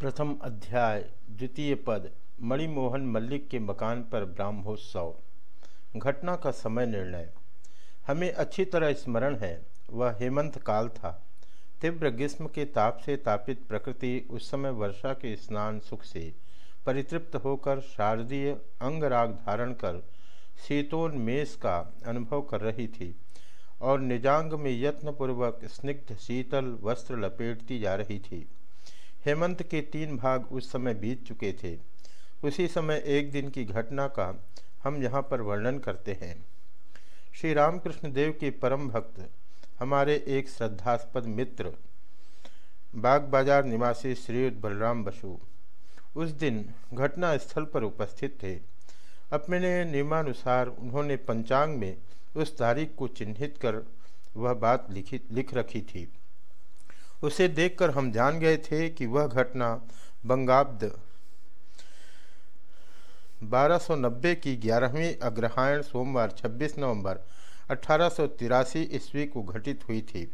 प्रथम अध्याय, द्वितीय पद, मणिमोहन मल्लिक के मकान पर ब्राह्मोत्सव। घटना का समय निर्णय। हमें अच्छी तरह स्मरण है, वह हेमंत काल था। तीव्र ग्रीष्म के ताप से तापित प्रकृति उस समय वर्षा के स्नान सुख से परितृप्त होकर शारदीय अंगराग धारण कर शीतोन्मेष का अनुभव कर रही थी और निजांग में यत्नपूर्वक स्निग्ध शीतल वस्त्र लपेटती जा रही थी। हेमंत के तीन भाग उस समय बीत चुके थे। उसी समय एक दिन की घटना का हम यहाँ पर वर्णन करते हैं। श्री रामकृष्ण देव के परम भक्त, हमारे एक श्रद्धास्पद मित्र, बाग बाज़ार निवासी श्री बलराम बसु, उस दिन घटना स्थल पर उपस्थित थे। अपने नियमानुसार उन्होंने पंचांग में उस तारीख को चिन्हित कर वह बात लिखी, लिख रखी थी। उसे देखकर हम जान गए थे कि वह घटना बंगाब्द 1290 की ग्यारहवीं अग्रहायण सोमवार 26 नवंबर अठारह सौ तिरासी ईस्वी को घटित हुई थी।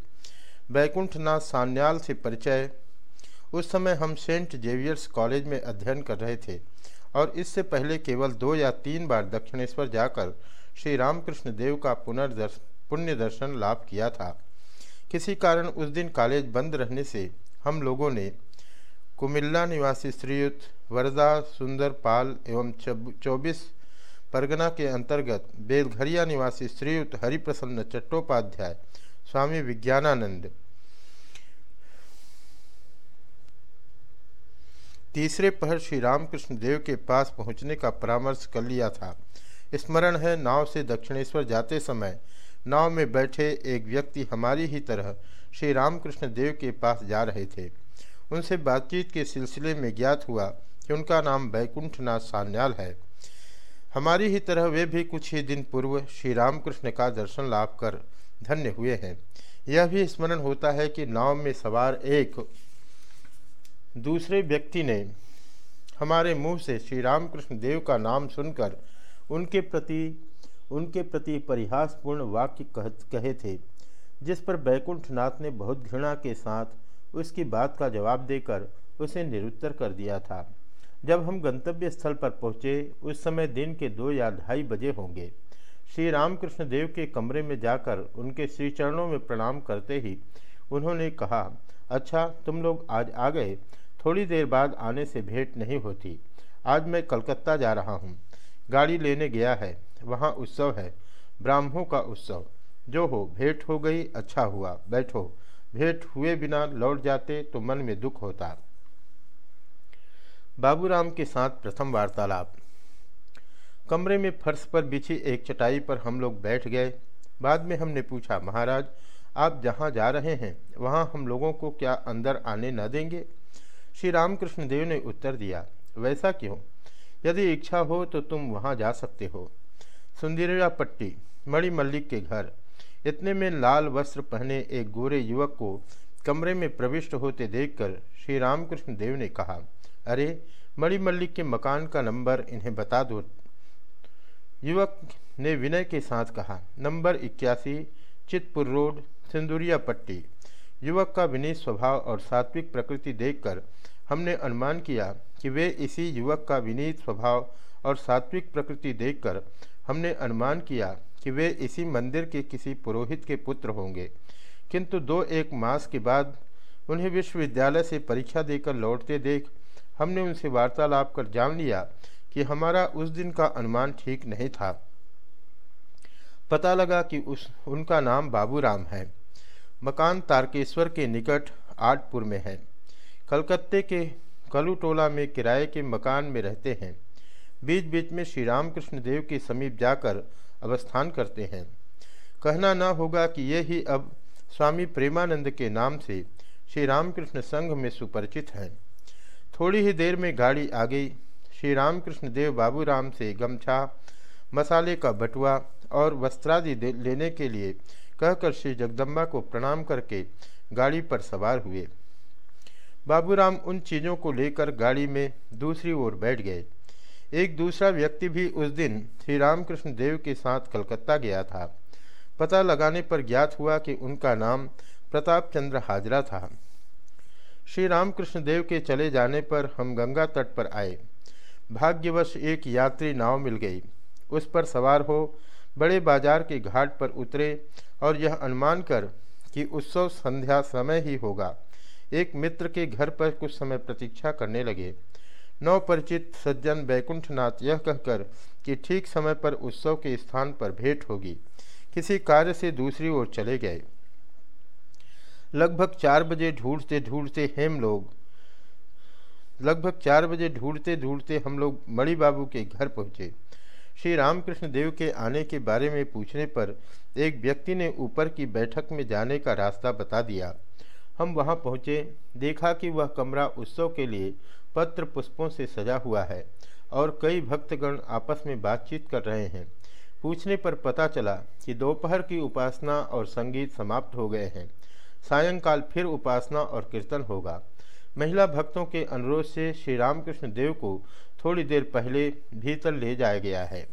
बैकुंठनाथ सान्याल से परिचय। उस समय हम सेंट जेवियर्स कॉलेज में अध्ययन कर रहे थे और इससे पहले केवल दो या तीन बार दक्षिणेश्वर जाकर श्री रामकृष्ण देव का पुनर्दर्श पुण्य दर्शन लाभ किया था। किसी कारण उस दिन कॉलेज बंद रहने से हम लोगों ने कुमिल्ला निवासी श्रीयुत वरदा, सुंदर पाल एवं चौबीस परगना के अंतर्गत बेलघरिया निवासी श्रीयुत हरिप्रसन्न चट्टोपाध्याय, स्वामी विज्ञानानंद। तीसरे पहर श्री रामकृष्ण देव के पास पहुँचने का परामर्श कर लिया था। स्मरण है नाव से दक्षिणेश्वर जाते समय नाव में बैठे एक व्यक्ति हमारी ही तरह श्री रामकृष्ण देव के पास जा रहे थे। उनसे बातचीत के सिलसिले में ज्ञात हुआ कि उनका नाम बैकुंठनाथ सान्याल है। हमारी ही तरह वे भी कुछ ही दिन पूर्व श्री रामकृष्ण का दर्शन लाभ कर धन्य हुए हैं। यह भी स्मरण होता है कि नाव में सवार एक दूसरे व्यक्ति ने हमारे मुँह से श्री रामकृष्ण देव का नाम सुनकर उनके प्रति उनके प्रति परिहासपूर्ण वाक्य कह, कहे थे, जिस पर बैकुंठनाथ ने बहुत घृणा के साथ उसकी बात का जवाब देकर उसे निरुत्तर कर दिया था। जब हम गंतव्य स्थल पर पहुँचे, उस समय दिन के दो या ढाई बजे होंगे। श्री रामकृष्ण देव के कमरे में जाकर उनके श्री चरणों में प्रणाम करते ही उन्होंने कहा अच्छा तुम लोग आज आ गए। थोड़ी देर बाद आने से भेंट नहीं होती। आज मैं कलकत्ता जा रहा हूँ। गाड़ी लेने गया है। वहाँ उत्सव है। ब्राह्मों का उत्सव। जो हो, भेंट हो गई अच्छा हुआ, बैठो। भेंट हुए बिना लौट जाते तो मन में दुख होता। बाबूराम के साथ प्रथम वार्तालाप। कमरे में फर्श पर बिछी एक चटाई पर हम लोग बैठ गए। बाद में हमने पूछा, महाराज, आप जहाँ जा रहे हैं, वहाँ हम लोगों को क्या अंदर आने न देंगे? श्री रामकृष्ण देव ने उत्तर दिया, वैसा क्यों? यदि इच्छा हो तो तुम वहाँ जा सकते हो। सुंदरिया पट्टी, मणि मल्लिक के घर। इतने में लाल वस्त्र पहने एक गोरे युवक को कमरे में प्रविष्ट होते देखकर श्री रामकृष्ण देव ने कहा, अरे, मणि मल्लिक के मकान का नंबर इन्हें बता दो। युवक ने विनय के साथ कहा, नंबर इक्यासी चितपुर रोड, सिंदुरिया पट्टी। युवक का विनीत स्वभाव और सात्विक प्रकृति देखकर हमने अनुमान किया कि वे इसी युवक का विनीत स्वभाव और सात्विक प्रकृति देखकर हमने अनुमान किया कि वे इसी मंदिर के किसी पुरोहित के पुत्र होंगे। किंतु दो एक मास के बाद उन्हें विश्वविद्यालय से परीक्षा देकर लौटते देख हमने उनसे वार्तालाप कर जान लिया कि हमारा उस दिन का अनुमान ठीक नहीं था। पता लगा कि उस, उनका नाम बाबूराम है। मकान तारकेश्वर के निकट आटपुर में है। कलकत्ते के कलुटोला में किराए के मकान में रहते हैं। बीच बीच में श्री रामकृष्ण देव के समीप जाकर अवस्थान करते हैं। कहना न होगा कि ये ही अब स्वामी प्रेमानंद के नाम से श्री रामकृष्ण संघ में सुपरिचित हैं। थोड़ी ही देर में गाड़ी आ गई। श्री रामकृष्ण देव बाबूराम से गमछा, मसाले का बटुआ और वस्त्रादि लेने के लिए कहकर श्री जगदम्बा को प्रणाम करके गाड़ी पर सवार हुए। बाबूराम उन चीज़ों को लेकर गाड़ी में दूसरी ओर बैठ गए। एक दूसरा व्यक्ति भी उस दिन श्री रामकृष्ण देव के साथ कलकत्ता गया था। पता लगाने पर ज्ञात हुआ कि उनका नाम प्रताप चंद्र हाजरा था। श्री रामकृष्ण देव के चले जाने पर हम गंगा तट पर आए। भाग्यवश एक यात्री नाव मिल गई। उस पर सवार हो, बड़े बाज़ार के घाट पर उतरे और यह अनुमान कर कि उत्सव संध्या समय ही होगा। एक मित्र के घर पर कुछ समय प्रतीक्षा करने लगे। नव परिचित सज्जन बैकुंठनाथ यह कहकर कि ठीक समय पर उत्सव के स्थान पर भेंट होगी। किसी कार्य से दूसरी ओर चले गए। लगभग चार बजे ढूंढते ढूंढते हेम लोग, लगभग चार बजे ढूंढते ढूंढते हम लोग मणि बाबू के घर पहुँचे। श्री रामकृष्ण देव के आने के बारे में पूछने पर एक व्यक्ति ने ऊपर की बैठक में जाने का रास्ता बता दिया। हम वहाँ पहुँचे, देखा कि वह कमरा उत्सव के लिए पत्र पुष्पों से सजा हुआ है और कई भक्तगण आपस में बातचीत कर रहे हैं। पूछने पर पता चला कि दोपहर की उपासना और संगीत समाप्त हो गए हैं। सायंकाल फिर उपासना और कीर्तन होगा। महिला भक्तों के अनुरोध से श्री रामकृष्ण देव को थोड़ी देर पहले भीतर ले जाया गया है।